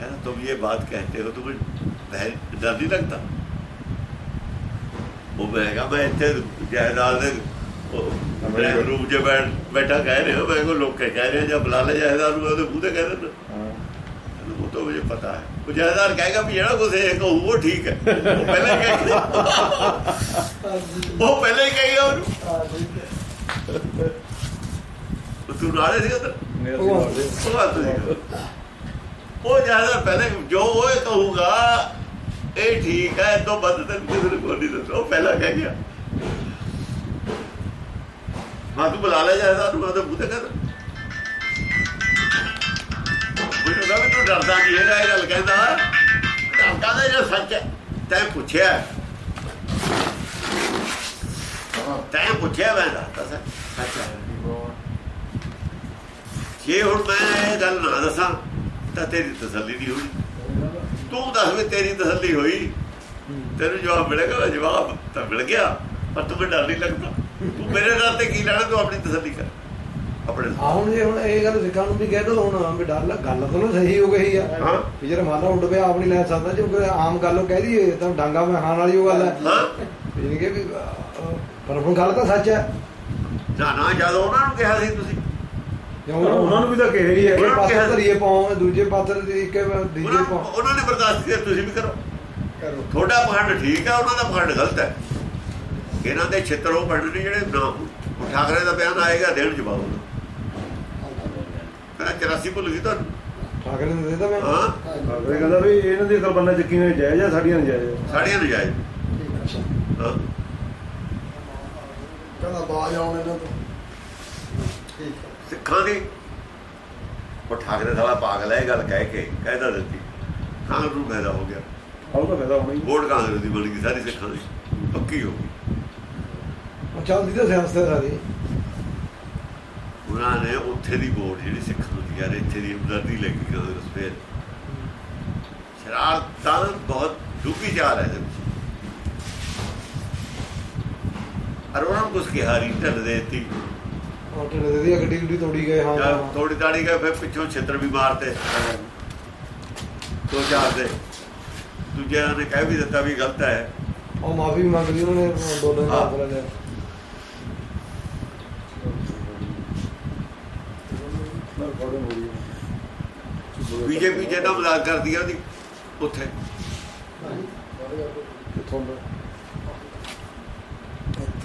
ਕਹਿੰਦਾ ਤੁਮ ਇਹ ਬਾਤ ਕਹਤੇ ਹੋ ਤੁਮ ਵਹਿ ਡਰ ਨਹੀਂ ਲੱਗਦਾ? ਉਹ ਮੈਂ ਕਿਹਾ, ਮੈਂ ਇੱਥੇ ਜਾਇਦਾਦ ਦੇ ਮੇਰੇ ਰੂਮ 'ਚ ਬੈਠ ਬੈਠਾ ਕਹਿ ਰਿਹਾ ਮੈਂ ਕੋ ਲੋਕ ਕਹਿ ਰਹੇ ਜਾਂ ਬੁਲਾ ਲੈ ਜਾਇਦਾਦ ਨੂੰ ਉਹਦੇ ਤੇ ਕਹਿ ਦਿੰਦਾ। ਉਹ ਤਾਂ ਮੈਨੂੰ ਪਤਾ ਹੈ। ਉਹ ਜਾਇਦਾਰ ਕਹੇਗਾ ਵੀ ਜਿਹੜਾ ਕੁਝ ਇਹ ਕਹੂ ਉਹ ਠੀਕ ਹੈ। ਉਹ ਪਹਿਲਾਂ ਹੀ ਕਹੇਗਾ ਉਹ ਪਹਿਲਾਂ ਹੀ ਕਹੇਗਾ ਉਹਨੂੰ। ਉਹ ਤੂੰ ਨਾਲੇ ਸੀ ਉਧਰ? ਉਹ ਜਾਇਦਾਰ ਪਹਿਲੇ ਜੋ ਉਹ ਕਹੂਗਾ ਇਹ ਠੀਕ ਹੈ ਤੋਂ ਵੱਧ ਤੈਨੂੰ ਕਿਸੇ ਨੇ ਕੋਈ ਨਹੀਂ ਦੱਸੋ ਉਹ ਪਹਿਲਾਂ ਕਹਿ ਗਿਆ। ਮੈਂ ਤੂੰ ਬੁਲਾ ਲੈ ਜਾ ਨੂੰ ਉਹਦੇ ਮੂੰਹ ਤੇ ਮੈਨੂੰ ਕਹਿੰਦਾ ਤੂੰ ਡਰਦਾ ਨਹੀਂ ਹੈਗਾ, ਇਹ ਗੱਲ ਕਹਿੰਦਾ। ਡਰਦਾ ਦਾ ਜੋ ਸੱਚ ਹੈ। ਤੈਂ ਪੁੱਛਿਆ ਤੈਂ ਪੁੱਛਿਆ ਮੈਂ ਦੱਸਦਾ, ਸੱਚ ਹੈ। ਜੇ ਹੁਣ ਮੈਂ ਇਹ ਗੱਲ ਨਾ ਦੱਸਾਂ, ਤਾਂ ਤੇਰੀ ਤਸੱਲੀ ਨਹੀਂ ਹੋਣੀ ਤੂੰ ਦੱਸ ਵੀ ਤੇਰੀ ਤਸੱਲੀ ਹੋਈ। ਤੈਨੂੰ ਜਵਾਬ ਮਿਲੇਗਾ, ਜਵਾਬ ਤਾਂ ਮਿਲ ਗਿਆ, ਪਰ ਤੂੰ ਡਰ ਨਹੀਂ ਲੱਗਦਾ। ਤੂੰ ਮੇਰੇ ਡਰ ਤੇ ਕੀ ਲੈਣਾ ਤੂੰ ਆਪਣੀ ਤਸੱਲੀ ਕਰ। ਆਪਣੇ ਆ ਹੁਣ ਜੇ ਹੁਣ ਇਹ ਗੱਲ ਸਿੱਖਾਂ ਨੂੰ ਵੀ ਕਹਿ ਦੋ ਹੁਣ ਵੀ ਡਰ ਲੱਗ ਗੱਲ ਤਾਂ ਨਾ ਸਹੀ ਹੋ ਗਈ ਆ। ਹਾਂ। ਵੀ ਜਿਹੜਾ ਮਾਲਾ ਉੱਡ ਪਿਆ ਆਪ ਨਹੀਂ ਲੈ ਸਕਦਾ ਜੇ ਕੋਈ ਆਮ ਗੱਲ ਉਹ ਕਹਿ ਦਈਏ ਤਾਂ ਡਾਂਗਾ ਮੈਂ ਖਾਣ ਵਾਲੀ ਉਹ ਗੱਲ ਹੈ। ਹਾਂ ਇਹ ਕਿ ਵੀ ਪਰ ਹੁਣ ਗੱਲ ਤਾਂ ਸੱਚ ਹੈ ਨਾ ਜਦੋਂ ਉਹਨਾਂ ਨੂੰ ਕਿਹਾ ਸੀ ਤੁਸੀਂ। ਕਿਉਂ ਉਹਨਾਂ ਨੂੰ ਵੀ ਤਾਂ ਕਿਹਾ ਹੀ ਹੈ ਨੂੰ ਪਾਸੇ ਧਰੀਏ ਪਾਉ ਦੂਜੇ ਪਾਸੇ ਦੀ ਇੱਕ ਦੂਜੇ ਉਹਨਾਂ ਪਾਉ। ਉਹਨਾਂ ਨੇ ਬਰਦਾਸ਼ਤ ਕੀਤਾ ਤੁਸੀਂ ਵੀ ਕਰੋ। ਕਰੋ। ਤੁਹਾਡਾ ਪਖੰਡ ਠੀਕ ਹੈ ਉਹਨਾਂ ਦਾ ਪਖੰਡ ਗਲਤ ਹੈ ਇਹਨਾਂ ਦੇ ਛਿੱਤਰ ਉਹ ਪਖੰਡ ਨੇ ਜਿਹੜੇ ਨਾ ਠਾਕਰੇ ਦਾ ਬਿਆਨ ਆਏਗਾ ਦੇਣ ਜਵਾਬ ਉਹਦਾ ਕਹਿੰਦਾ 84 ਭੁੱਲ ਗਈ ਤੁਹਾਨੂੰ। ਠਾਕਰੇ ਨੇ ਦੇ ਦਿੱਤਾ ਮੈਂ ਹਾਂ। ਅਗਲੇ ਕਹਿੰਦਾ ਵੀ ਇਹਨਾਂ ਦੀ ਕਲਪਨਾ ਚੱਕੀ ਨੇ ਜਾਇਜ਼ ਆ ਸਾਡੀਆਂ ਨਜਾਇਜ਼ ਆ। ਸਾੜੀਆਂ ਨਜਾਇਜ਼ ਹਾਂ। ਕਹਿੰਦਾ ਬਾਜ ਆਉਣ ਇਹਨਾਂ ਤੋਂ। ਸਿੱਖਾਂ ਦੀ ਉਹ ਠਾਕਰੇ ਸਾਲਾ ਪਾਗਲ ਹੈ ਇਹ ਗੱਲ ਕਹਿ ਕੇ ਕਹਿਦਾ ਦਿੱਤੀ। ਕਾਂਗਰਸ ਨੂੰ ਫਾਇਦਾ ਹੋ ਗਿਆ। ਆਉ ਤਾਂ ਫਾਇਦਾ ਹੋਣਾ ਵੋਟ ਕਾਂਗਰਸ ਦੀ ਬਣ ਗਈ ਸਾਰੀ ਸਿੱਖਾਂ ਦੀ। ਪੱਕੀ ਹੋ ਗਈ। ਉਹ ਚੱਲਦੀ ਤਾਂ ਸਿਆਸਤ ਹੈ ਸਾਰੀ। ਉਹਨਾਂ ਨੇ ਉੱਥੇ ਦੀ ਵੋਟ ਜਿਹੜੀ ਸਿੱਖਾਂ ਦੀ ਯਾਰ ਇੱਥੇ ਦੀ ਉਮਦਰਦੀ ਲੱਗੀ ਕਾਂਗਰਸ ਫੇਰ ਸ਼ਰਾਰਤ ਬਹੁਤ ਡੂੰਘੀ ਚਾਲ ਹੈ ਇਹਦੇ ਵਿੱਚ ਅਰ ਉਹਨਾਂ ਨੂੰ ਕੁਛ ਕਿਹਾ ਨਹੀਂ ਢੱਲ ਦਿੱਤੀ। ਉਹ ਢਿੱਡ ਦੇ ਦੀ ਗੱਡੀ ਗੁੱਡੀ ਤੋੜੀ ਗਏ ਹਾਂ। ਤੋੜੀ ਤਾੜੀ ਗਏ ਫਿਰ ਪਿੱਛੋਂ ਛਿੱਤਰ ਵੀ ਮਾਰਤੇ। ਦੋ ਚਾਰ ਦੇ। ਦੂਜਿਆਂ ਨੇ ਕਹਿ ਵੀ ਦਿੱਤਾ ਵੀ ਗਲਤ ਹੈ। ਉਹ ਮਾਫੀ ਮੰਗ ਲਈ ਉਹਨਾਂ ਨੇ ਅੰਦੋਲਨ ਦਾ। ਬੋਲਿਆ ਲਿਆ ਰਿਕਾਰਡਿੰਗ ਹੋ ਰਹੀ ਹੈ ਬੀਜੇਪੀ ਜਿਹਦਾ ਮਜ਼ਾਕ ਕਰਦੀ ਆ ਉਹਦੀ ਉੱਥੇ। ਕਿੱਥੋਂ ਦਾ?